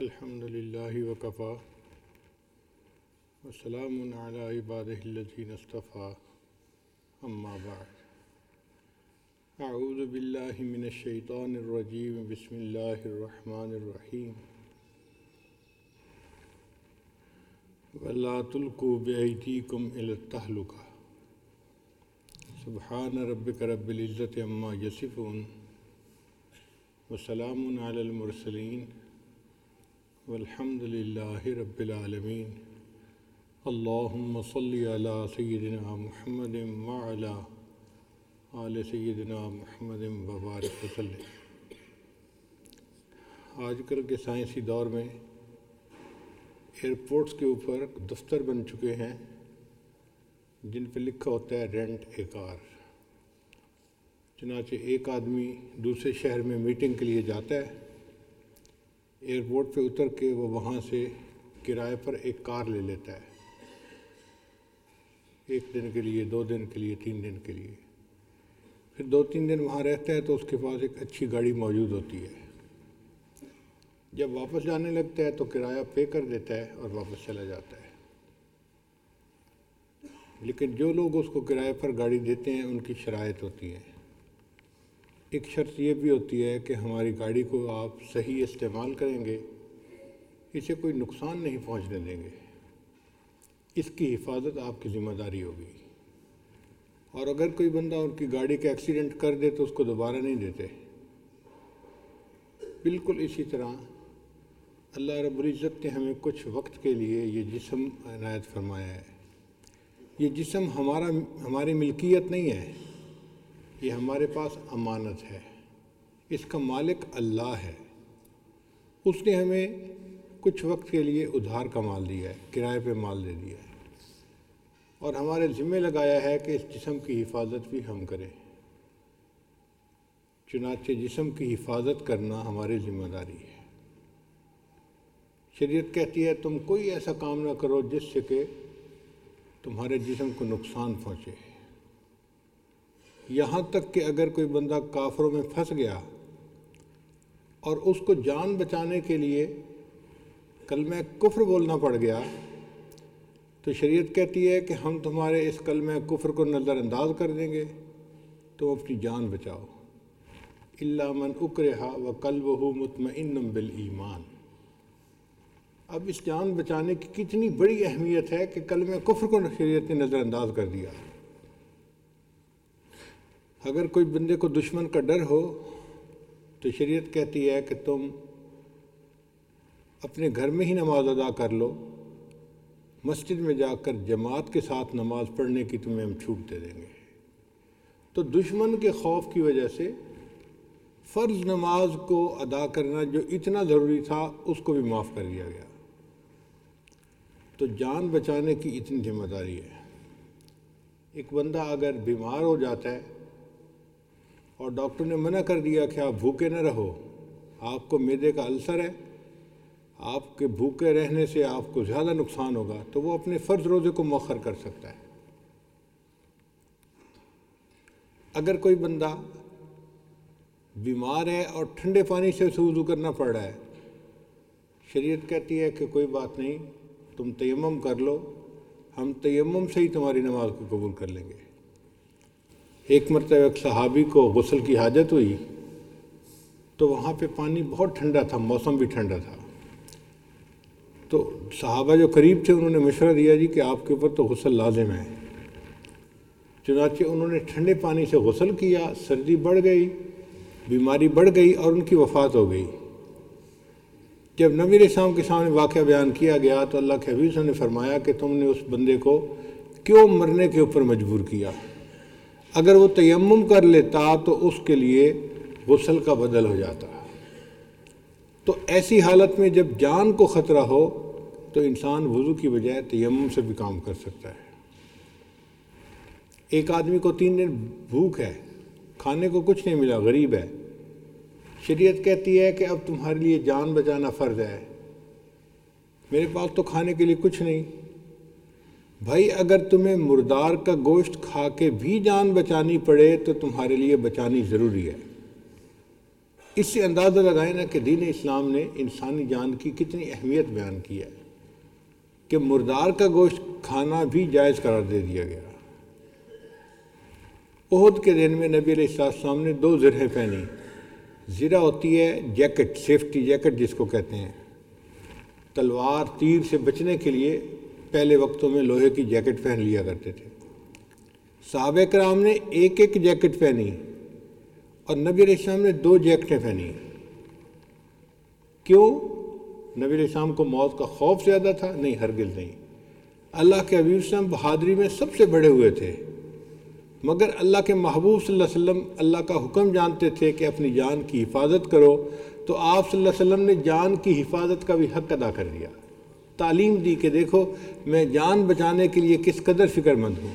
الحمد لله وكفى وسلام على عباده الذين اصطفى أما بعد۔ أعوذ بالله من الشيطان الرجيم بسم الله الرحمن الرحيم ولا تلقوا بأيديكم إلى التهلكة سبحان ربك رب العزة عما يصفون وسلام على المرسلين والحمد لله رب العالمين اللهم صل على سيدنا محمد وعلى آل سيدنا محمد وبارك وسلم۔ آج کل کے سائنسی دور میں ایئرپورٹس کے اوپر دفتر بن چکے ہیں، جن پہ لکھا ہوتا ہے رینٹ اے کار۔ چنانچہ ایک آدمی دوسرے شہر میں میٹنگ کے لیے جاتا ہے۔ ایئرپورٹ پہ اتر کے وہ وہاں سے کرائے پر ایک کار لے لیتا ہے۔ ایک دن کے لیے، دو دن کے لیے، تین دن کے لیے۔ پھر دو تین دن وہاں رہتا ہے تو اس کے پاس ایک اچھی گاڑی موجود ہوتی ہے۔ جب واپس جانے لگتا ہے تو کرایہ پے کر دیتا ہے اور واپس چلا جاتا ہے۔ لیکن جو لوگ اس کو کرائے پر گاڑی دیتے ہیں، ان کی شرائط ہوتی ہیں۔ ایک شرط یہ بھی ہوتی ہے کہ ہماری گاڑی کو آپ صحیح استعمال کریں گے، اسے کوئی نقصان نہیں پہنچنے دیں گے۔ اس کی حفاظت آپ کی ذمہ داری ہوگی۔ اور اگر کوئی بندہ ان کی گاڑی کا ایکسیڈنٹ کر دے تو اس کو دوبارہ نہیں دیتے۔ بالکل اسی طرح اللہ رب العزت نے ہمیں کچھ وقت کے لیے یہ جسم عنایت فرمایا ہے۔ یہ جسم ہمارا، ہماری ملکیت نہیں ہے۔ یہ ہمارے پاس امانت ہے۔ اس کا مالک اللہ ہے۔ اس نے ہمیں کچھ وقت کے لیے ادھار کا مال دیا ہے، کرائے پہ مال دے دیا ہے۔ اور ہمارے ذمہ لگایا ہے کہ اس جسم کی حفاظت بھی ہم کریں۔ چنانچہ جسم کی حفاظت کرنا ہماری ذمہ داری ہے۔ شریعت کہتی ہے، تم کوئی ایسا کام نہ کرو جس سے کہ تمہارے جسم کو نقصان پہنچے۔ یہاں تک کہ اگر کوئی بندہ کافروں میں پھنس گیا اور اس کو جان بچانے کے لیے کلمہ کفر بولنا پڑ گیا، تو شریعت کہتی ہے کہ ہم تمہارے اس کلمہ کفر کو نظر انداز کر دیں گے، تو اپنی جان بچاؤ۔ اللہ من اکرہا و قلب ہو مطمئن بال ایمان اب اس جان بچانے کی کتنی بڑی اہمیت ہے کہ کلمہ کفر کو شریعت نے نظر انداز کر دیا۔ اگر کوئی بندے کو دشمن کا ڈر ہو، تو شریعت کہتی ہے کہ تم اپنے گھر میں ہی نماز ادا کر لو۔ مسجد میں جا کر جماعت کے ساتھ نماز پڑھنے کی تمہیں ہم چھوٹ دے دیں گے۔ تو دشمن کے خوف کی وجہ سے فرض نماز کو ادا کرنا جو اتنا ضروری تھا، اس کو بھی معاف کر دیا گیا۔ تو جان بچانے کی اتنی ذمہ داری ہے۔ ایک بندہ اگر بیمار ہو جاتا ہے اور ڈاکٹر نے منع کر دیا کہ آپ بھوکے نہ رہو۔ آپ کو میدے کا السر ہے۔ آپ کے بھوکے رہنے سے آپ کو زیادہ نقصان ہوگا۔ تو وہ اپنے فرض روزے کو مؤخر کر سکتا ہے۔ اگر کوئی بندہ بیمار ہے اور ٹھنڈے پانی سے اسے وضو کرنا پڑ رہا ہے، شریعت کہتی ہے کہ کوئی بات نہیں، تم تیمم کر لو۔ ہم تیمم سے ہی تمہاری نماز کو قبول کر لیں گے۔ ایک مرتبہ ایک صحابی کو غسل کی حاجت ہوئی تو وہاں پہ پانی بہت ٹھنڈا تھا، موسم بھی ٹھنڈا تھا۔ تو صحابہ جو قریب تھے، انہوں نے مشورہ دیا جی کہ آپ کے اوپر تو غسل لازم ہے۔ چنانچہ انہوں نے ٹھنڈے پانی سے غسل کیا، سردی بڑھ گئی، بیماری بڑھ گئی اور ان کی وفات ہو گئی۔ جب نبی اسلام کے سامنے واقعہ بیان کیا گیا تو اللہ کے حبیب نے فرمایا کہ تم نے اس بندے کو کیوں مرنے کے اوپر مجبور کیا؟ اگر وہ تیمم کر لیتا تو اس کے لیے غسل کا بدل ہو جاتا۔ تو ایسی حالت میں جب جان کو خطرہ ہو تو انسان وضو کی بجائے تیمم سے بھی کام کر سکتا ہے۔ ایک آدمی کو تین دن بھوک ہے، کھانے کو کچھ نہیں ملا، غریب ہے۔ شریعت کہتی ہے کہ اب تمہارے لیے جان بچانا فرض ہے۔ میرے پاس تو کھانے کے لیے کچھ نہیں۔ بھائی اگر تمہیں مردار کا گوشت کھا کے بھی جان بچانی پڑے تو تمہارے لیے بچانی ضروری ہے۔ اس سے اندازہ لگائیں نا کہ دین اسلام نے انسانی جان کی کتنی اہمیت بیان کی ہے کہ مردار کا گوشت کھانا بھی جائز قرار دے دیا گیا۔ عہد کے دن میں نبی علیہ السلام نے دو زرہیں پہنی زرہ ہوتی ہے جیکٹ، سیفٹی جیکٹ جس کو کہتے ہیں۔ تلوار تیر سے بچنے کے لیے پہلے وقتوں میں لوہے کی جیکٹ پہن لیا کرتے تھے۔ صحابہ کرام نے ایک ایک جیکٹ پہنی اور نبی علیہ السلام نے دو جیکٹیں پہنی۔ کیوں؟ نبی علیہ السلام کو موت کا خوف زیادہ تھا، نہیں، ہرگز نہیں۔ اللہ کے حبیب السلام بہادری میں سب سے بڑے ہوئے تھے۔ مگر اللہ کے محبوب صلی اللہ علیہ وسلم اللہ کا حکم جانتے تھے کہ اپنی جان کی حفاظت کرو، تو آپ صلی اللہ علیہ وسلم نے جان کی حفاظت کا بھی حق ادا کر دیا۔ تعلیم دی کہ دیکھو میں جان بچانے کے لیے کس قدر فکر مند ہوں۔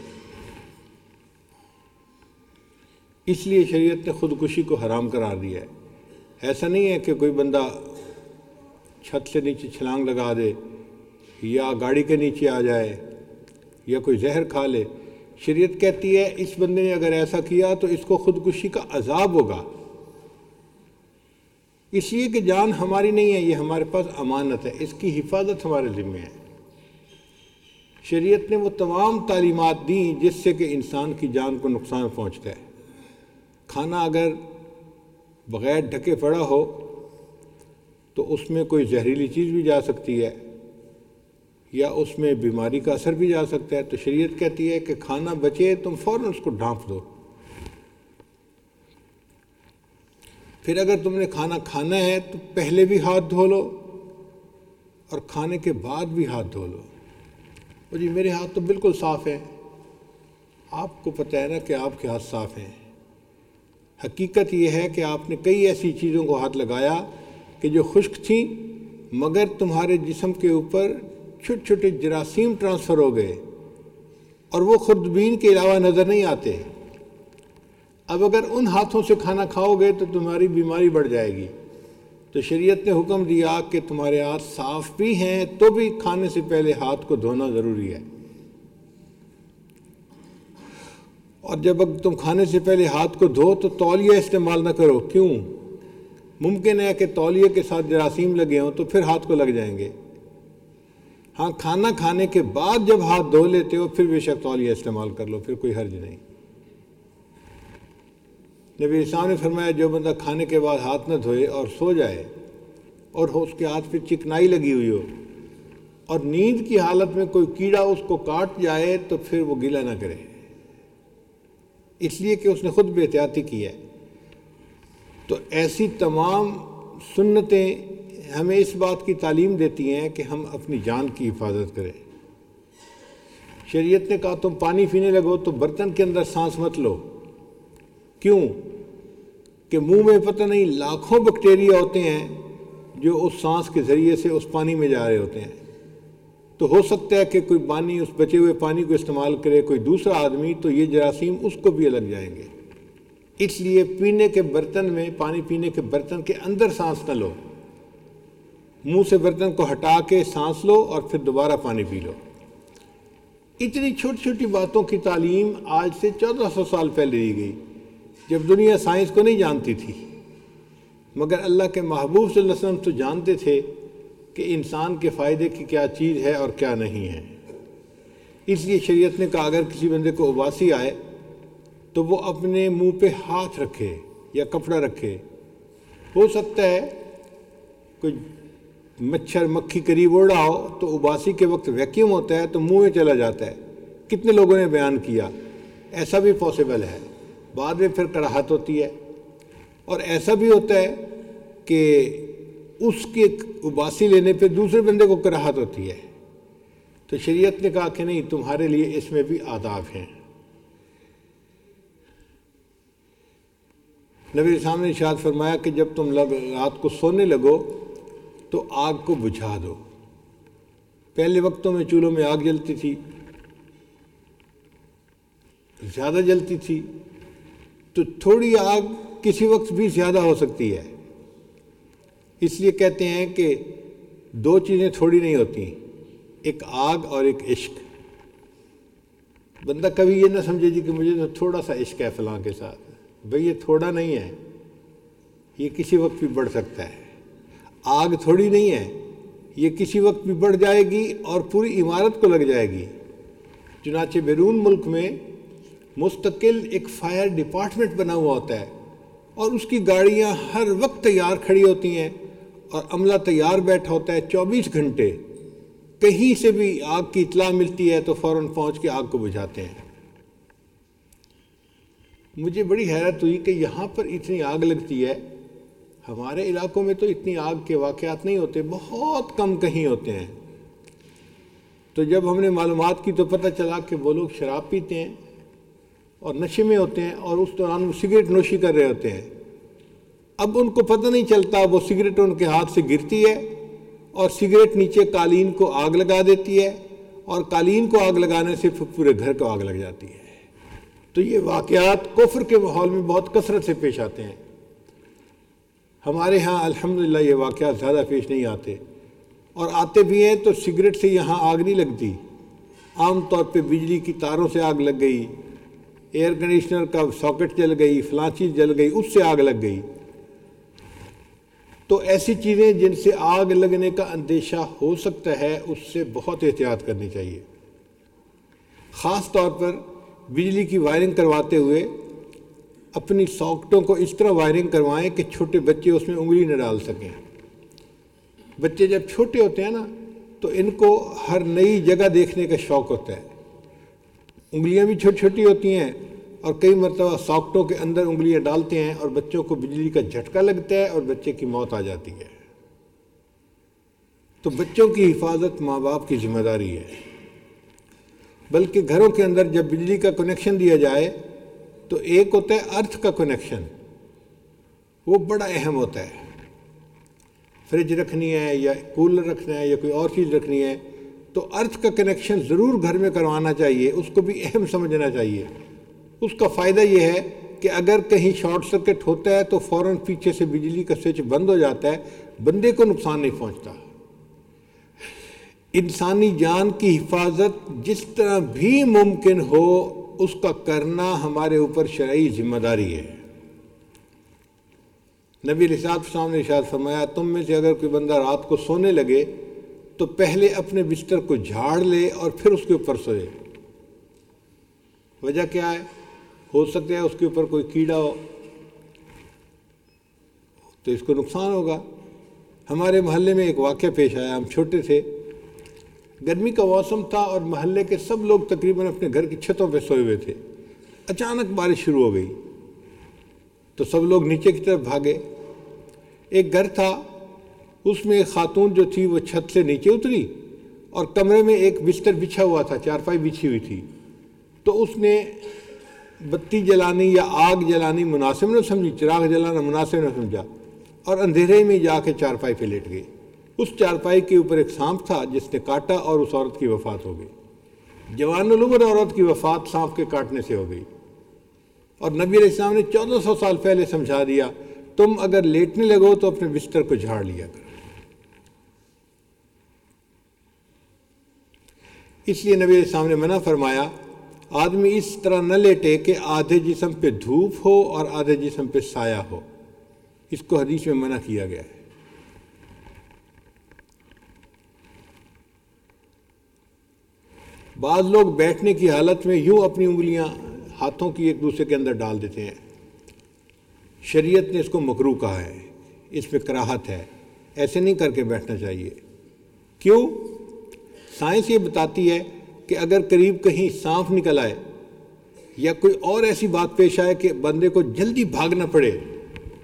اس لیے شریعت نے خودکشی کو حرام قرار دیا ہے۔ ایسا نہیں ہے کہ کوئی بندہ چھت سے نیچے چھلانگ لگا دے یا گاڑی کے نیچے آ جائے یا کوئی زہر کھا لے۔ شریعت کہتی ہے اس بندے نے اگر ایسا کیا تو اس کو خودکشی کا عذاب ہوگا۔ اس لیے کہ جان ہماری نہیں ہے، یہ ہمارے پاس امانت ہے، اس کی حفاظت ہمارے ذمہ ہے۔ شریعت نے وہ تمام تعلیمات دیں جس سے کہ انسان کی جان کو نقصان پہنچتا ہے۔ کھانا اگر بغیر ڈھکے پڑا ہو تو اس میں کوئی زہریلی چیز بھی جا سکتی ہے یا اس میں بیماری کا اثر بھی جا سکتا ہے۔ تو شریعت کہتی ہے کہ کھانا بچے، تم فوراً اس کو ڈھانپ دو۔ پھر اگر تم نے کھانا کھانا ہے تو پہلے بھی ہاتھ دھو لو اور کھانے کے بعد بھی ہاتھ دھو لو۔ جی میرے ہاتھ تو بالکل صاف ہیں۔ آپ کو پتہ ہے نا کہ آپ کے ہاتھ صاف ہیں۔ حقیقت یہ ہے کہ آپ نے کئی ایسی چیزوں کو ہاتھ لگایا کہ جو خشک تھیں، مگر تمہارے جسم کے اوپر چھوٹے چھوٹے جراثیم ٹرانسفر ہو گئے اور وہ خوردبین کے علاوہ نظر نہیں آتے۔ اب اگر ان ہاتھوں سے کھانا کھاؤ گے تو تمہاری بیماری بڑھ جائے گی۔ تو شریعت نے حکم دیا کہ تمہارے ہاتھ صاف بھی ہیں، تو بھی کھانے سے پہلے ہاتھ کو دھونا ضروری ہے۔ اور جب تم کھانے سے پہلے ہاتھ کو دھو تو تولیہ استعمال نہ کرو۔ کیوں؟ ممکن ہے کہ تولیے کے ساتھ جراثیم لگے ہوں تو پھر ہاتھ کو لگ جائیں گے۔ ہاں کھانا کھانے کے بعد جب ہاتھ دھو لیتے ہو، پھر بے شک تولیہ استعمال کر لو، پھر کوئی حرج نہیں۔ نبی اسلام نے فرمایا، جو بندہ کھانے کے بعد ہاتھ نہ دھوئے اور سو جائے اور اس کے ہاتھ پہ چکنائی لگی ہوئی ہو اور نیند کی حالت میں کوئی کیڑا اس کو کاٹ جائے تو پھر وہ گلا نہ کرے۔ اس لیے کہ اس نے خود بے احتیاطی کی ہے۔ تو ایسی تمام سنتیں ہمیں اس بات کی تعلیم دیتی ہیں کہ ہم اپنی جان کی حفاظت کریں۔ شریعت نے کہا، تم پانی پینے لگو تو برتن کے اندر سانس مت لو۔ کیوں کہ منہ میں پتہ نہیں لاکھوں بیکٹیریا ہوتے ہیں جو اس سانس کے ذریعے سے اس پانی میں جا رہے ہوتے ہیں۔ تو ہو سکتا ہے کہ کوئی پانی اس بچے ہوئے پانی کو استعمال کرے کوئی دوسرا آدمی، تو یہ جراثیم اس کو بھی الگ جائیں گے۔ اس لیے پینے کے برتن میں، پانی پینے کے برتن کے اندر سانس نہ لو۔ منہ سے برتن کو ہٹا کے سانس لو اور پھر دوبارہ پانی پی لو۔ اتنی چھوٹی چھوٹی باتوں کی تعلیم آج سے چودہ سو سال پہلے دی گئی۔ جب دنیا سائنس کو نہیں جانتی تھی، مگر اللہ کے محبوب صلی اللہ علیہ وسلم تو جانتے تھے کہ انسان کے فائدے کی کیا چیز ہے اور کیا نہیں ہے۔ اس لیے شریعت نے کہا، اگر کسی بندے کو اباسی آئے تو وہ اپنے منہ پہ ہاتھ رکھے یا کپڑا رکھے۔ ہو سکتا ہے کوئی مچھر مکھی قریب اڑ رہا ہو تو اباسی کے وقت ویکیوم ہوتا ہے تو منہ میں چلا جاتا ہے۔ کتنے لوگوں نے بیان کیا، ایسا بھی پاسبل ہے۔ بعد میں پھر کڑاہت ہوتی ہے۔ اور ایسا بھی ہوتا ہے کہ اس کے اباسی لینے پہ دوسرے بندے کو کراہت ہوتی ہے۔ تو شریعت نے کہا کہ نہیں، تمہارے لیے اس میں بھی آداب ہیں۔ نبی صاحب نے اشاد فرمایا کہ جب تم لگ رات کو سونے لگو تو آگ کو بجھا دو۔ پہلے وقتوں میں چولہوں میں آگ جلتی تھی، زیادہ جلتی تھی۔ تو تھوڑی آگ کسی وقت بھی زیادہ ہو سکتی ہے۔ اس لیے کہتے ہیں کہ دو چیزیں تھوڑی نہیں ہوتی، ایک آگ اور ایک عشق۔ بندہ کبھی یہ نہ سمجھے جی کہ مجھے تو تھوڑا سا عشق ہے فلاں کے ساتھ۔ بھئی یہ تھوڑا نہیں ہے، یہ کسی وقت بھی بڑھ سکتا ہے۔ آگ تھوڑی نہیں ہے، یہ کسی وقت بھی بڑھ جائے گی اور پوری عمارت کو لگ جائے گی۔ چنانچہ بیرون ملک میں مستقل ایک فائر ڈپارٹمنٹ بنا ہوا ہوتا ہے اور اس کی گاڑیاں ہر وقت تیار کھڑی ہوتی ہیں اور عملہ تیار بیٹھا ہوتا ہے چوبیس گھنٹے۔ کہیں سے بھی آگ کی اطلاع ملتی ہے تو فوراً پہنچ کے آگ کو بجھاتے ہیں۔ مجھے بڑی حیرت ہوئی کہ یہاں پر اتنی آگ لگتی ہے۔ ہمارے علاقوں میں تو اتنی آگ کے واقعات نہیں ہوتے، بہت کم کہیں ہوتے ہیں۔ تو جب ہم نے معلومات کی تو پتہ چلا کہ وہ لوگ شراب پیتے ہیں۔ اور نشے میں ہوتے ہیں اور اس دوران وہ سگریٹ نوشی کر رہے ہوتے ہیں۔ اب ان کو پتہ نہیں چلتا وہ سگریٹ ان کے ہاتھ سے گرتی ہے اور سگریٹ نیچے قالین کو آگ لگا دیتی ہے اور قالین کو آگ لگانے سے پورے گھر کو آگ لگ جاتی ہے۔ تو یہ واقعات کفر کے ماحول میں بہت کثرت سے پیش آتے ہیں۔ ہمارے ہاں الحمدللہ یہ واقعات زیادہ پیش نہیں آتے اور آتے بھی ہیں تو سگریٹ سے یہاں آگ نہیں لگتی۔ عام طور پہ بجلی کی تاروں سے آگ لگ گئی۔ ایئر کنڈیشنر کا ساکٹ جل گئی، فلاں چیز جل گئی، اس سے آگ لگ گئی۔ تو ایسی چیزیں جن سے آگ لگنے کا اندیشہ ہو سکتا ہے، اس سے بہت احتیاط کرنی چاہیے۔ خاص طور پر بجلی کی وائرنگ کرواتے ہوئے اپنی ساکٹوں کو اس طرح وائرنگ کروائیں کہ چھوٹے بچے اس میں انگلی نہ ڈال سکیں۔ بچے جب چھوٹے ہوتے ہیں نا، تو ان کو ہر نئی جگہ دیکھنے کا شوق ہوتا ہے۔ انگلیاں بھی چھوٹی چھوٹی ہوتی ہیں اور کئی مرتبہ ساکٹوں کے اندر انگلیاں ڈالتے ہیں اور بچوں کو بجلی کا جھٹکا لگتا ہے اور بچے کی موت آ جاتی ہے۔ تو بچوں کی حفاظت ماں باپ کی ذمہ داری ہے۔ بلکہ گھروں کے اندر جب بجلی کا کنیکشن دیا جائے تو ایک ہوتا ہے ارتھ کا کنیکشن وہ بڑا اہم ہوتا ہے۔ فریج رکھنی ہے یا کولر رکھنا ہے یا کوئی اور چیز رکھنی ہے۔ تو ارتھ کا کنیکشن ضرور گھر میں کروانا چاہیے، اس کو بھی اہم سمجھنا چاہیے۔ اس کا فائدہ یہ ہے کہ اگر کہیں شارٹ سرکٹ ہوتا ہے تو فوراً پیچھے سے بجلی کا سوئچ بند ہو جاتا ہے، بندے کو نقصان نہیں پہنچتا۔ انسانی جان کی حفاظت جس طرح بھی ممکن ہو، اس کا کرنا ہمارے اوپر شرعی ذمہ داری ہے۔ نبی رساط صاحب نے ارشاد فرمایا، تم میں سے اگر کوئی بندہ رات کو سونے لگے تو پہلے اپنے بستر کو جھاڑ لے اور پھر اس کے اوپر سوئے۔ وجہ کیا ہے؟ ہو سکتا ہے اس کے اوپر کوئی کیڑا ہو۔ تو اس کو نقصان ہوگا۔ ہمارے محلے میں ایک واقعہ پیش آیا۔ ہم چھوٹے تھے۔ گرمی کا موسم تھا اور محلے کے سب لوگ تقریباً اپنے گھر کی چھتوں پہ سوئے ہوئے تھے۔ اچانک بارش شروع ہو گئی۔ تو سب لوگ نیچے کی طرف بھاگے۔ ایک گھر تھا۔ اس میں ایک خاتون جو تھی وہ چھت سے نیچے اتری اور کمرے میں ایک بستر بچھا ہوا تھا چارپائی بچھی ہوئی تھی۔ تو اس نے بتی جلانی یا آگ جلانی مناسب نہ سمجھی، چراغ جلانا مناسب نہ سمجھا اور اندھیرے میں جا کے چارپائی پہ لیٹ گئی اس چارپائی کے اوپر ایک سانپ تھا، جس نے کاٹا اور اس عورت کی وفات ہو گئی۔ جوان العمر عورت کی وفات سانپ کے کاٹنے سے ہو گئی۔ اور نبی علیہ السلام نے چودہ سو سال پہلے سمجھا دیا، تم اگر لیٹنے لگو تو اپنے بستر کو جھاڑ لیا کر اس لیے نبی علیہ السلام نے منع فرمایا، آدمی اس طرح نہ لیٹے کہ آدھے جسم پہ دھوپ ہو اور آدھے جسم پہ سایہ ہو۔ اس کو حدیث میں منع کیا گیا ہے۔ بعض لوگ بیٹھنے کی حالت میں یوں اپنی انگلیاں ہاتھوں کی ایک دوسرے کے اندر ڈال دیتے ہیں۔ شریعت نے اس کو مکرو کہا ہے، اس میں کراہت ہے۔ ایسے نہیں کر کے بیٹھنا چاہیے۔ کیوں؟ سائنس یہ بتاتی ہے کہ اگر قریب کہیں سانپ نکل آئے یا کوئی اور ایسی بات پیش آئے کہ بندے کو جلدی بھاگنا پڑے،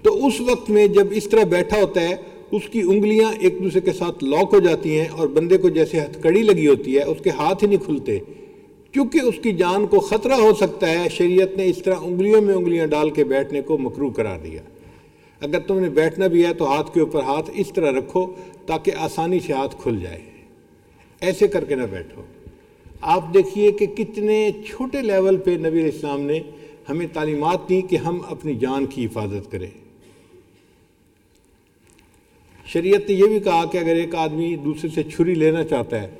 تو اس وقت میں جب اس طرح بیٹھا ہوتا ہے، اس کی انگلیاں ایک دوسرے کے ساتھ لاک ہو جاتی ہیں اور بندے کو جیسے ہتھ کڑی لگی ہوتی ہے، اس کے ہاتھ ہی نہیں کھلتے۔ کیونکہ اس کی جان کو خطرہ ہو سکتا ہے، شریعت نے اس طرح انگلیوں میں انگلیاں ڈال کے بیٹھنے کو مکرو کرا دیا۔ اگر تم نے بیٹھنا بھی ہے تو ہاتھ کے اوپر ہاتھ اس طرح رکھو تاکہ آسانی سے ہاتھ کھل جائے۔ ایسے کر کے نہ بیٹھو۔ آپ دیکھیے کہ کتنے چھوٹے لیول پہ نبی الاسلام نے ہمیں تعلیمات دی کہ ہم اپنی جان کی حفاظت کریں۔ شریعت نے یہ بھی کہا کہ اگر ایک آدمی دوسرے سے چھری لینا چاہتا ہے،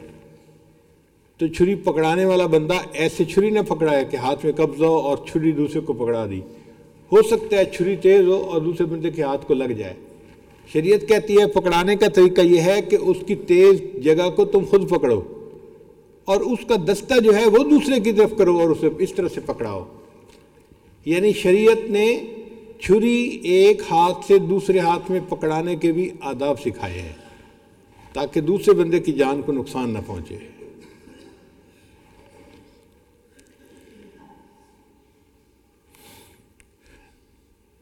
تو چھری پکڑانے والا بندہ ایسے چھری نہ پکڑائے کہ ہاتھ میں قبض ہو اور چھری دوسرے کو پکڑا دی۔ ہو سکتا ہے چھری تیز ہو اور دوسرے بندے کے ہاتھ کو لگ جائے۔ شریعت کہتی ہے، پکڑانے کا طریقہ یہ ہے کہ اس کی تیز جگہ کو تم خود پکڑو اور اس کا دستہ جو ہے وہ دوسرے کی طرف کرو اور اسے اس طرح سے پکڑاؤ۔ یعنی شریعت نے چھری ایک ہاتھ سے دوسرے ہاتھ میں پکڑانے کے بھی آداب سکھائے ہیں تاکہ دوسرے بندے کی جان کو نقصان نہ پہنچے۔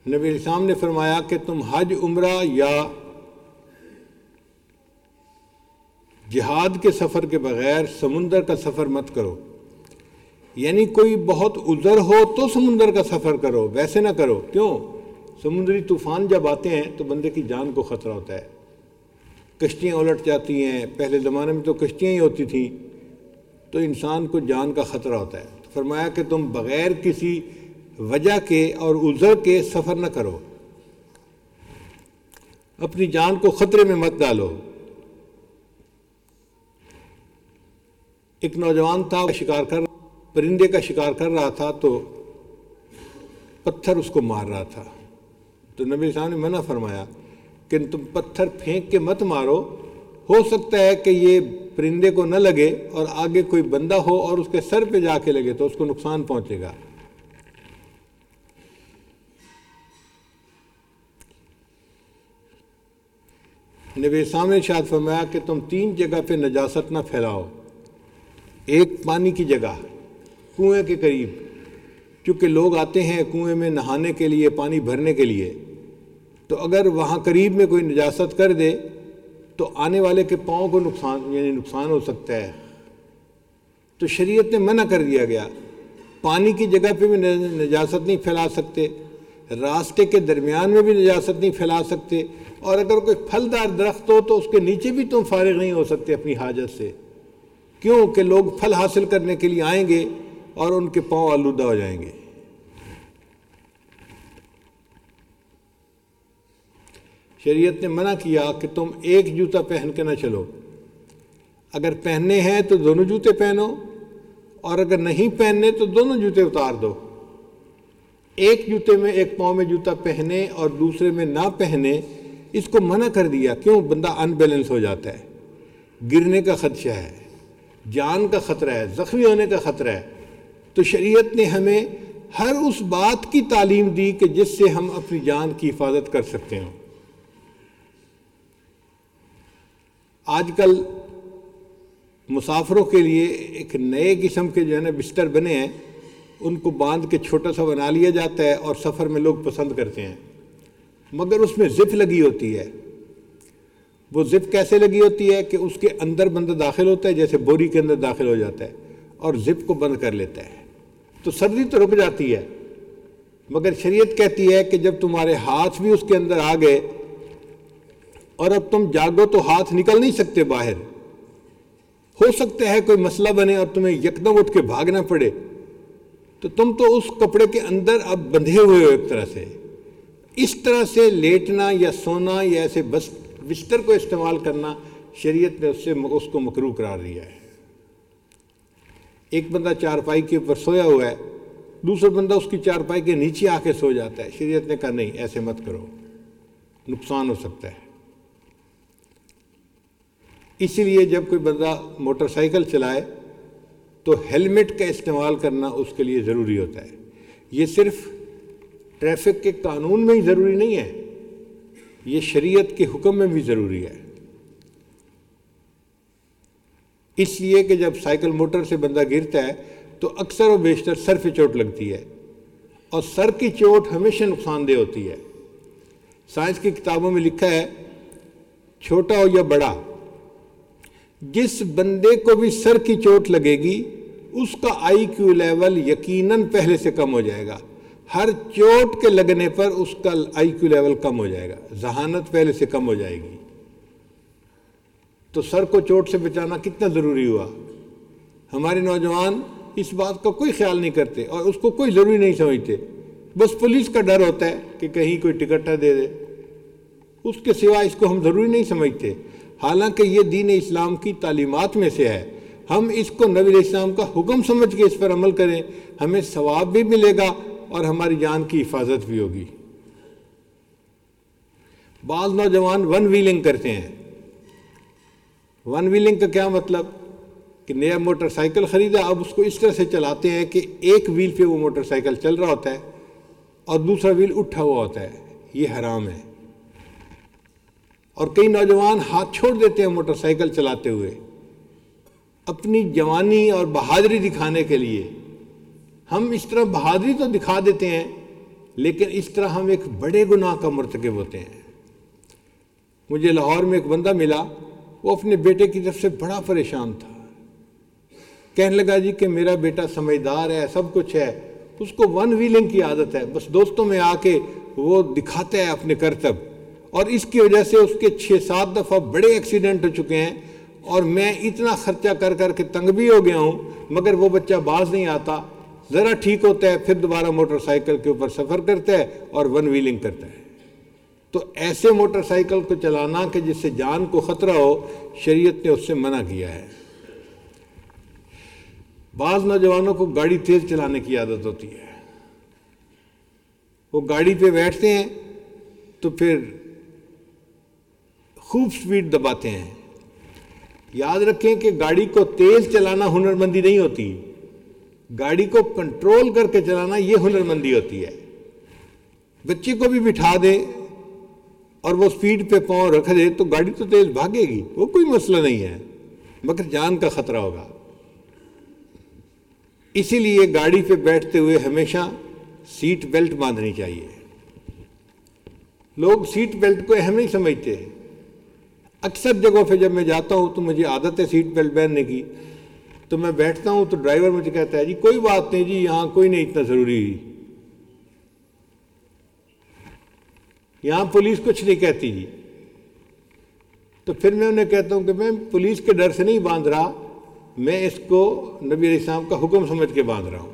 نبی السلام نے فرمایا کہ تم حج، عمرہ یا جہاد کے سفر کے بغیر سمندر کا سفر مت کرو۔ یعنی کوئی بہت عذر ہو تو سمندر کا سفر کرو، ویسے نہ کرو۔ کیوں؟ سمندری طوفان جب آتے ہیں تو بندے کی جان کو خطرہ ہوتا ہے۔ کشتیاں الٹ جاتی ہیں۔ پہلے زمانے میں تو کشتیاں ہی ہوتی تھیں۔ تو انسان کو جان کا خطرہ ہوتا ہے۔ فرمایا کہ تم بغیر کسی وجہ کے اور عذر کے سفر نہ کرو۔ اپنی جان کو خطرے میں مت ڈالو۔ ایک نوجوان تھا شکار کر پرندے کا شکار کر رہا تھا تو پتھر اس کو مار رہا تھا۔ تو نبی صاحب نے منع فرمایا کہ تم پتھر پھینک کے مت مارو۔ ہو سکتا ہے کہ یہ پرندے کو نہ لگے اور آگے کوئی بندہ ہو اور اس کے سر پہ جا کے لگے تو اس کو نقصان پہنچے گا۔ نبی سامنے شاد فرمایا کہ تم تین جگہ پہ نجاست نہ پھیلاؤ۔ ایک پانی کی جگہ، کنویں کے قریب۔ چونکہ لوگ آتے ہیں کنویں میں نہانے کے لیے، پانی بھرنے کے لیے۔ تو اگر وہاں قریب میں کوئی نجاست کر دے، تو آنے والے کے پاؤں کو نقصان یعنی نقصان ہو سکتا ہے۔ تو شریعت نے منع کر دیا گیا۔ پانی کی جگہ پہ بھی نجاست نہیں پھیلا سکتے۔ راستے کے درمیان میں بھی نجاست نہیں پھیلا سکتے اور اگر کوئی پھلدار درخت ہو تو اس کے نیچے بھی تم فارغ نہیں ہو سکتے اپنی حاجت سے۔ کیوں کہ لوگ پھل حاصل کرنے کے لیے آئیں گے اور ان کے پاؤں آلودہ ہو جائیں گے۔ شریعت نے منع کیا کہ تم ایک جوتا پہن کے نہ چلو۔ اگر پہننے ہیں تو دونوں جوتے پہنو اور اگر نہیں پہننے تو دونوں جوتے اتار دو۔ ایک جوتے میں ایک پاؤں میں جوتا پہنے اور دوسرے میں نہ پہنے، اس کو منع کر دیا، کیوں؟ بندہ ان بیلنس ہو جاتا ہے۔ گرنے کا خدشہ ہے، جان کا خطرہ ہے، زخمی ہونے کا خطرہ ہے۔ تو شریعت نے ہمیں ہر اس بات کی تعلیم دی کہ جس سے ہم اپنی جان کی حفاظت کر سکتے ہیں آج کل مسافروں کے لیے ایک نئے قسم کے جو ہے نا بستر بنے ہیں۔ ان کو باندھ کے چھوٹا سا بنا لیا جاتا ہے اور سفر میں لوگ پسند کرتے ہیں۔ مگر اس میں زپ لگی ہوتی ہے۔ وہ زپ کیسے لگی ہوتی ہے کہ اس کے اندر بندہ داخل ہوتا ہے، جیسے بوری کے اندر داخل ہو جاتا ہے اور زپ کو بند کر لیتا ہے۔ تو سردی تو رک جاتی ہے، مگر شریعت کہتی ہے کہ جب تمہارے ہاتھ بھی اس کے اندر آ گئے اور اب تم جاگو تو ہاتھ نکل نہیں سکتے باہر۔ ہو سکتا ہے کوئی مسئلہ بنے اور تمہیں یکدم اٹھ کے بھاگنا پڑے۔ تو تم تو اس کپڑے کے اندر اب بندھے ہوئے ہو ایک طرح سے۔ اس طرح سے لیٹنا یا سونا یا ایسے بس بستر کو استعمال کرنا شریعت نے اس سے اس کو مکرو قرار دیا ہے۔ ایک بندہ چارپائی کے اوپر سویا ہوا ہے، دوسرا بندہ اس کی چارپائی کے نیچے آ کے سو جاتا ہے۔ شریعت نے کہا، نہیں، ایسے مت کرو، نقصان ہو سکتا ہے۔ اسی لیے جب کوئی بندہ موٹر سائیکل چلائے تو ہیلمٹ کا استعمال کرنا اس کے لیے ضروری ہوتا ہے۔ یہ صرف ٹریفک کے قانون میں ہی ضروری نہیں ہے، یہ شریعت کے حکم میں بھی ضروری ہے۔ اس لیے کہ جب سائیکل موٹر سے بندہ گرتا ہے تو اکثر و بیشتر سر پہ چوٹ لگتی ہے اور سر کی چوٹ ہمیشہ نقصان دہ ہوتی ہے۔ سائنس کی کتابوں میں لکھا ہے، چھوٹا ہو یا بڑا، جس بندے کو بھی سر کی چوٹ لگے گی اس کا آئی کیو لیول یقیناً پہلے سے کم ہو جائے گا۔ ہر چوٹ کے لگنے پر اس کا آئی کیو لیول کم ہو جائے گا۔ ذہانت پہلے سے کم ہو جائے گی۔ تو سر کو چوٹ سے بچانا کتنا ضروری ہوا؟ ہمارے نوجوان اس بات کا کوئی خیال نہیں کرتے اور اس کو کوئی ضروری نہیں سمجھتے۔ بس پولیس کا ڈر ہوتا ہے کہ کہیں کوئی ٹکٹ دے دے۔ اس کے سوا اس کو ہم ضروری نہیں سمجھتے۔ حالانکہ یہ دین اسلام کی تعلیمات میں سے ہے۔ ہم اس کو نبی اسلام کا حکم سمجھ کے اس پر عمل کریں، ہمیں ثواب بھی ملے گا اور ہماری جان کی حفاظت بھی ہوگی۔ بعض نوجوان ون ویلنگ کرتے ہیں۔ ون ویلنگ کا کیا مطلب؟ کہ نیا موٹر سائیکل خریدا، اب اس کو اس طرح سے چلاتے ہیں کہ ایک ویل پہ وہ موٹر سائیکل چل رہا ہوتا ہے اور دوسرا ویل اٹھا ہوا ہوتا ہے۔ یہ حرام ہے۔ اور کئی نوجوان ہاتھ چھوڑ دیتے ہیں موٹر سائیکل چلاتے ہوئے۔ اپنی جوانی اور بہادری دکھانے کے لیے۔ ہم اس طرح بہادری تو دکھا دیتے ہیں، لیکن اس طرح ہم ایک بڑے گناہ کا مرتکب ہوتے ہیں۔ مجھے لاہور میں ایک بندہ ملا، وہ اپنے بیٹے کی طرف سے بڑا پریشان تھا۔ کہنے لگا جی کہ میرا بیٹا سمجھدار ہے، سب کچھ ہے، اس کو ون ویلنگ کی عادت ہے، بس دوستوں میں آ کے وہ دکھاتا ہے اپنے کرتب۔ اور اس کی وجہ سے اس کے چھ سات دفعہ بڑے ایکسیڈنٹ ہو چکے ہیں اور میں اتنا خرچہ کر کر کے تنگ بھی ہو گیا ہوں، مگر وہ بچہ باز نہیں آتا۔ ذرا ٹھیک ہوتا ہے، پھر دوبارہ موٹر سائیکل کے اوپر سفر کرتا ہے اور ون ویلنگ کرتا ہے۔ تو ایسے موٹر سائیکل کو چلانا کہ جس سے جان کو خطرہ ہو، شریعت نے اس سے منع کیا ہے۔ بعض نوجوانوں کو گاڑی تیز چلانے کی عادت ہوتی ہے۔ وہ گاڑی پہ بیٹھتے ہیں تو پھر خوب سپیڈ دباتے ہیں۔ یاد رکھیں کہ گاڑی کو تیز چلانا ہنر مندی نہیں ہوتی۔ گاڑی کو کنٹرول کر کے چلانا یہ ہنر مندی ہوتی ہے۔ بچے کو بھی بٹھا دے اور وہ سپیڈ پہ پاؤں رکھ دے تو گاڑی تو تیز بھاگے گی، وہ کوئی مسئلہ نہیں ہے۔ مگر جان کا خطرہ ہوگا۔ اسی لیے گاڑی پہ بیٹھتے ہوئے ہمیشہ سیٹ بیلٹ باندھنی چاہیے۔ لوگ سیٹ بیلٹ کو اہم نہیں سمجھتے۔ اکثر جگہوں پہ جب میں جاتا ہوں تو مجھے عادت ہے سیٹ بیلٹ پہننے کی۔ تو میں بیٹھتا ہوں تو ڈرائیور مجھے کہتا ہے جی کوئی بات نہیں جی یہاں کوئی نہیں، اتنا ضروری یہاں پولیس کچھ نہیں کہتی جی۔ تو پھر میں انہیں کہتا ہوں کہ میں پولیس کے ڈر سے نہیں باندھ رہا، میں اس کو نبی علیہ السلام کا حکم سمجھ کے باندھ رہا ہوں۔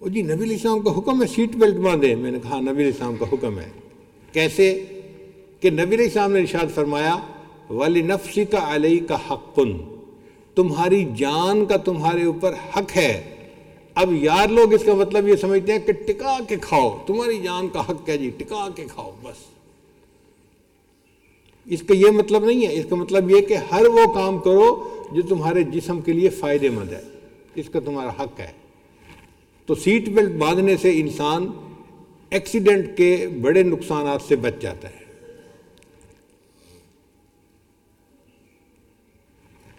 وہ جی نبی علیہ السلام کا حکم ہے سیٹ بیلٹ باندھے میں نے کہا ہاں، نبی علیہ السلام کا حکم ہے۔ کیسے؟ کہ نبی علیہ السلام نے ارشاد فرمایا ولی نفسی کا علیہ کا حق۔ تمہاری جان کا تمہارے اوپر حق ہے۔ اب یار لوگ اس کا مطلب یہ سمجھتے ہیں کہ ٹکا کے کھاؤ۔ تمہاری جان کا حق ہے جی ٹکا کے کھاؤ بس۔ اس کا یہ مطلب نہیں ہے۔ اس کا مطلب یہ کہ ہر وہ کام کرو جو تمہارے جسم کے لیے فائدے مند ہے۔ اس کا تمہارا حق ہے۔ تو سیٹ بیلٹ باندھنے سے انسان ایکسیڈنٹ کے بڑے نقصانات سے بچ جاتا ہے۔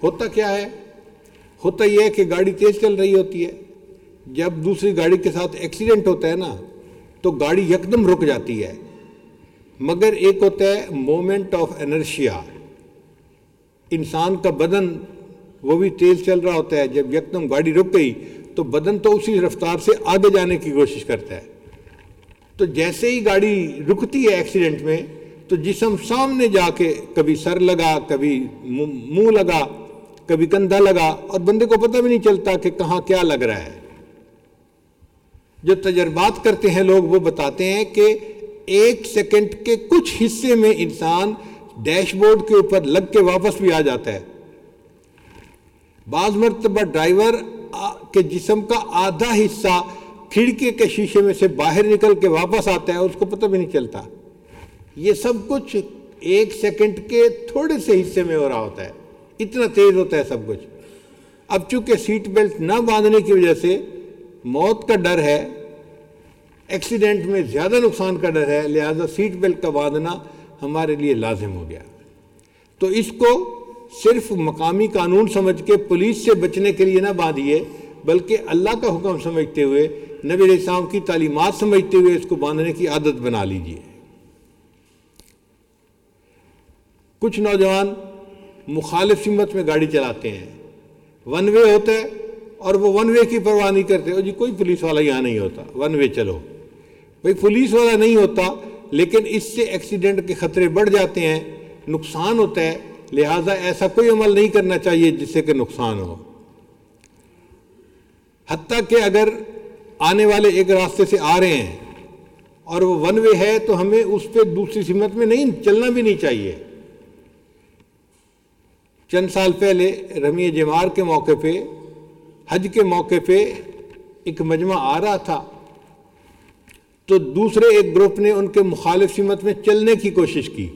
ہوتا کیا ہے؟ ہوتا یہ ہے کہ گاڑی تیز چل رہی ہوتی ہے۔ جب دوسری گاڑی کے ساتھ ایکسیڈنٹ ہوتا ہے نا، تو گاڑی یکدم رک جاتی ہے۔ مگر ایک ہوتا ہے مومنٹ آف انرشیا انسان کا بدن، وہ بھی تیز چل رہا ہوتا ہے۔ جب یکدم گاڑی رک گئی، تو بدن تو اسی رفتار سے آگے جانے کی کوشش کرتا ہے۔ تو جیسے ہی گاڑی رکتی ہے ایکسیڈنٹ میں، تو جسم سامنے جا کے کبھی سر لگا، کبھی منہ لگا کبھی کندھا لگا اور بندے کو پتہ بھی نہیں چلتا کہ کہاں کیا لگ رہا ہے۔ جو تجربات کرتے ہیں لوگ وہ بتاتے ہیں کہ ایک سیکنڈ کے کچھ حصے میں انسان ڈیش بورڈ کے اوپر لگ کے واپس بھی آ جاتا ہے۔ بعض مرتبہ ڈرائیور کے جسم کا آدھا حصہ کھڑکی کے شیشے میں سے باہر نکل کے واپس آتا ہے اس کو پتہ بھی نہیں چلتا۔ یہ سب کچھ ایک سیکنڈ کے تھوڑے سے حصے میں ہو رہا ہوتا ہے۔ اتنا تیز ہوتا ہے سب کچھ۔ اب چونکہ سیٹ بیلٹ نہ باندھنے کی وجہ سے موت کا ڈر ہے ایکسیڈنٹ میں زیادہ نقصان کا ڈر ہے، لہذا سیٹ بیلٹ کا باندھنا ہمارے لیے لازم ہو گیا۔ تو اس کو صرف مقامی قانون سمجھ کے پولیس سے بچنے کے لیے نہ باندھیے، بلکہ اللہ کا حکم سمجھتے ہوئے، نبی علیہ السلام کی تعلیمات سمجھتے ہوئے اس کو باندھنے کی عادت بنا لیجیے۔ کچھ نوجوان مخالف سمت میں گاڑی چلاتے ہیں۔ ون وے ہوتا ہے اور وہ ون وے کی پرواہ نہیں کرتے۔ جی کوئی پولیس والا یہاں نہیں ہوتا۔ ون وے چلو۔ بھائی پولیس والا نہیں ہوتا، لیکن اس سے ایکسیڈنٹ کے خطرے بڑھ جاتے ہیں، نقصان ہوتا ہے۔ لہٰذا ایسا کوئی عمل نہیں کرنا چاہیے جس سے کہ نقصان ہو۔ حتیٰ کہ اگر آنے والے ایک راستے سے آ رہے ہیں اور وہ ون وے ہے، تو ہمیں اس پہ دوسری سمت میں نہیں، چلنا بھی نہیں چاہیے۔ چند سال پہلے رمی جمار کے موقع پہ، حج کے موقع پہ ایک مجمع آ رہا تھا۔ تو دوسرے ایک گروپ نے ان کے مخالف سمت میں چلنے کی کوشش کی۔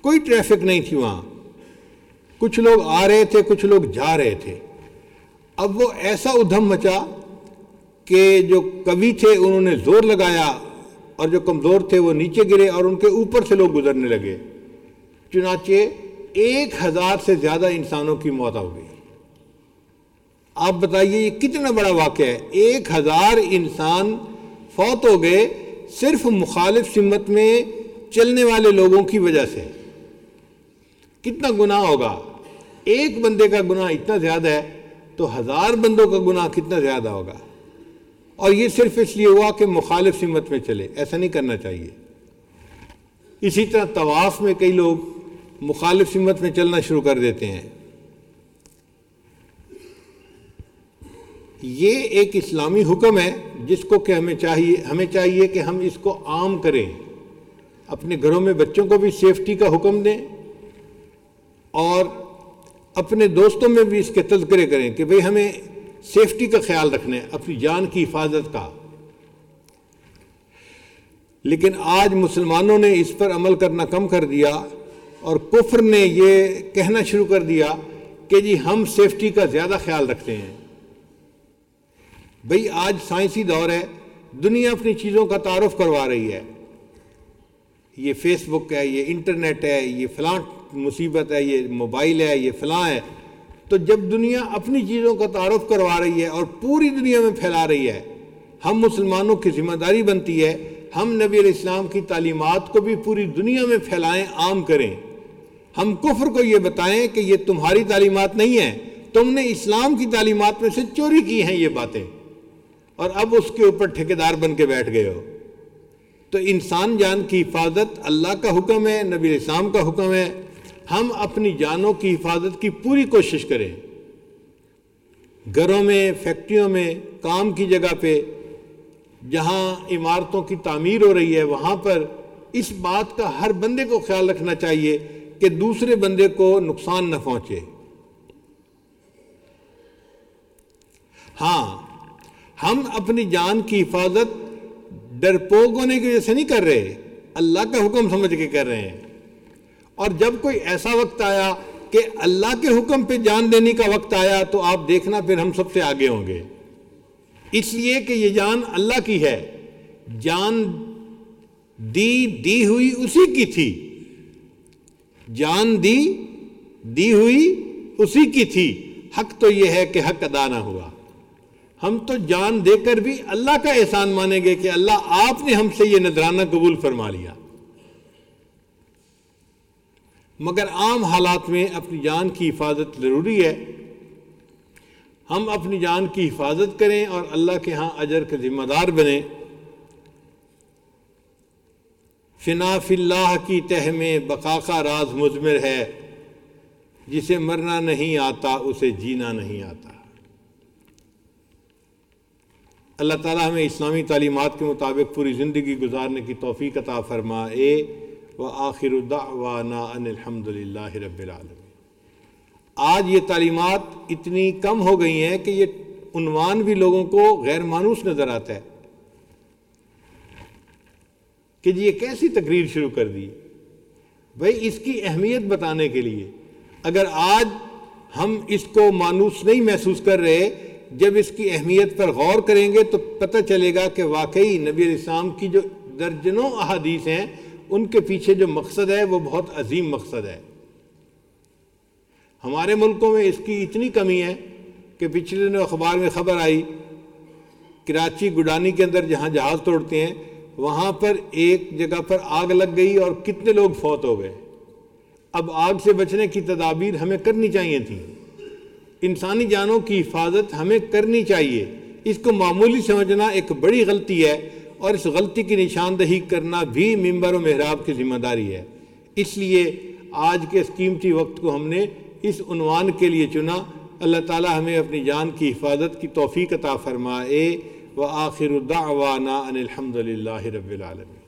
کوئی ٹریفک نہیں تھی وہاں۔ کچھ لوگ آ رہے تھے، کچھ لوگ جا رہے تھے۔ اب وہ ایسا ادھم مچا کہ جو کبھی تھے، انہوں نے زور لگایا اور جو کمزور تھے، وہ نیچے گرے اور ان کے اوپر سے لوگ گزرنے لگے۔ چنانچہ ایک ہزار سے زیادہ انسانوں کی موت ہو گئی۔ آپ بتائیے، یہ کتنا بڑا واقعہ ہے؟ ایک ہزار انسان فوت ہو گئے صرف مخالف سمت میں چلنے والے لوگوں کی وجہ سے۔ کتنا گناہ ہوگا؟ ایک بندے کا گناہ اتنا زیادہ ہے تو ہزار بندوں کا گناہ کتنا زیادہ ہوگا؟ اور یہ صرف اس لیے ہوا کہ مخالف سمت میں چلے، ایسا نہیں کرنا چاہیے۔ اسی طرح طواف میں کئی لوگ مخالف سمت میں چلنا شروع کر دیتے ہیں۔ یہ ایک اسلامی حکم ہے جس کو کہ ہمیں چاہیے ہمیں چاہیے کہ ہم اس کو عام کریں۔ اپنے گھروں میں بچوں کو بھی سیفٹی کا حکم دیں اور اپنے دوستوں میں بھی اس کے تذکرے کریں کہ بھئی ہمیں سیفٹی کا خیال رکھنا ہے، اپنی جان کی حفاظت کا۔ لیکن آج مسلمانوں نے اس پر عمل کرنا کم کر دیا۔ اور کفر نے یہ کہنا شروع کر دیا کہ جی ہم سیفٹی کا زیادہ خیال رکھتے ہیں۔ بھئی آج سائنسی دور ہے، دنیا اپنی چیزوں کا تعارف کروا رہی ہے۔ یہ فیس بک ہے، یہ انٹرنیٹ ہے، یہ فلاں مصیبت ہے، یہ موبائل ہے، یہ فلاں ہے۔ تو جب دنیا اپنی چیزوں کا تعارف کروا رہی ہے اور پوری دنیا میں پھیلا رہی ہے، ہم مسلمانوں کی ذمہ داری بنتی ہے، ہم نبی علیہ السلام کی تعلیمات کو بھی پوری دنیا میں پھیلائیں، عام کریں۔ ہم کفر کو یہ بتائیں کہ یہ تمہاری تعلیمات نہیں ہیں۔ تم نے اسلام کی تعلیمات میں سے چوری کی ہیں یہ باتیں۔ اور اب اس کے اوپر ٹھیکیدار بن کے بیٹھ گئے ہو۔ تو انسان جان کی حفاظت اللہ کا حکم ہے، نبی اسلام کا حکم ہے۔ ہم اپنی جانوں کی حفاظت کی پوری کوشش کریں۔ گھروں میں، فیکٹریوں میں، کام کی جگہ پہ، جہاں عمارتوں کی تعمیر ہو رہی ہے، وہاں پر اس بات کا ہر بندے کو خیال رکھنا چاہیے کہ دوسرے بندے کو نقصان نہ پہنچے۔ ہاں ہم اپنی جان کی حفاظت ڈرپوک ہونے کی وجہ سے نہیں کر رہے، اللہ کا حکم سمجھ کے کر رہے ہیں۔ اور جب کوئی ایسا وقت آیا کہ اللہ کے حکم پہ جان دینے کا وقت آیا تو آپ دیکھنا پھر ہم سب سے آگے ہوں گے۔ اس لیے کہ یہ جان اللہ کی ہے۔ جان دی دی ہوئی اسی کی تھی۔ جان دی دی ہوئی اسی کی تھی۔ حق تو یہ ہے کہ حق ادا نہ ہوا۔ ہم تو جان دے کر بھی اللہ کا احسان مانیں گے کہ اللہ آپ نے ہم سے یہ نذرانہ قبول فرما لیا۔ مگر عام حالات میں اپنی جان کی حفاظت ضروری ہے۔ ہم اپنی جان کی حفاظت کریں اور اللہ کے ہاں اجر کے ذمہ دار بنیں۔ فنا اللہ کی تہ میں بقا کا راز مضمر ہے۔ جسے مرنا نہیں آتا، اسے جینا نہیں آتا۔ اللہ تعالیٰ ہمیں اسلامی تعلیمات کے مطابق پوری زندگی گزارنے کی توفیق عطا فرمائے۔ و آخر دعوانا ان الحمد للہ رب العالمین۔ آج یہ تعلیمات اتنی کم ہو گئی ہیں کہ یہ عنوان بھی لوگوں کو غیر مانوس نظر آتا ہے۔ کہ جی یہ کیسی تقریر شروع کر دی؟ بھائی، اس کی اہمیت بتانے کے لیے۔ اگر آج ہم اس کو مانوس نہیں محسوس کر رہے، جب اس کی اہمیت پر غور کریں گے تو پتہ چلے گا کہ واقعی نبی علیہ السلام کی جو درجنوں احادیث ہیں، ان کے پیچھے جو مقصد ہے، وہ بہت عظیم مقصد ہے۔ ہمارے ملکوں میں اس کی اتنی کمی ہے کہ پچھلے دنوں اخبار میں خبر آئی، کراچی گڈانی کے اندر جہاں جہاز توڑتے ہیں وہاں پر ایک جگہ پر آگ لگ گئی اور کتنے لوگ فوت ہو گئے۔ اب آگ سے بچنے کی تدابیر ہمیں کرنی چاہیے تھیں انسانی جانوں کی حفاظت ہمیں کرنی چاہیے۔ اس کو معمولی سمجھنا ایک بڑی غلطی ہے اور اس غلطی کی نشاندہی کرنا بھی ممبر و محراب کی ذمہ داری ہے۔ اس لیے آج کے اس قیمتی وقت کو ہم نے اس عنوان کے لیے چنا۔ اللہ تعالی ہمیں اپنی جان کی حفاظت کی توفیق عطا فرمائے۔ و آخر ان الحمد للہ رب العالمین۔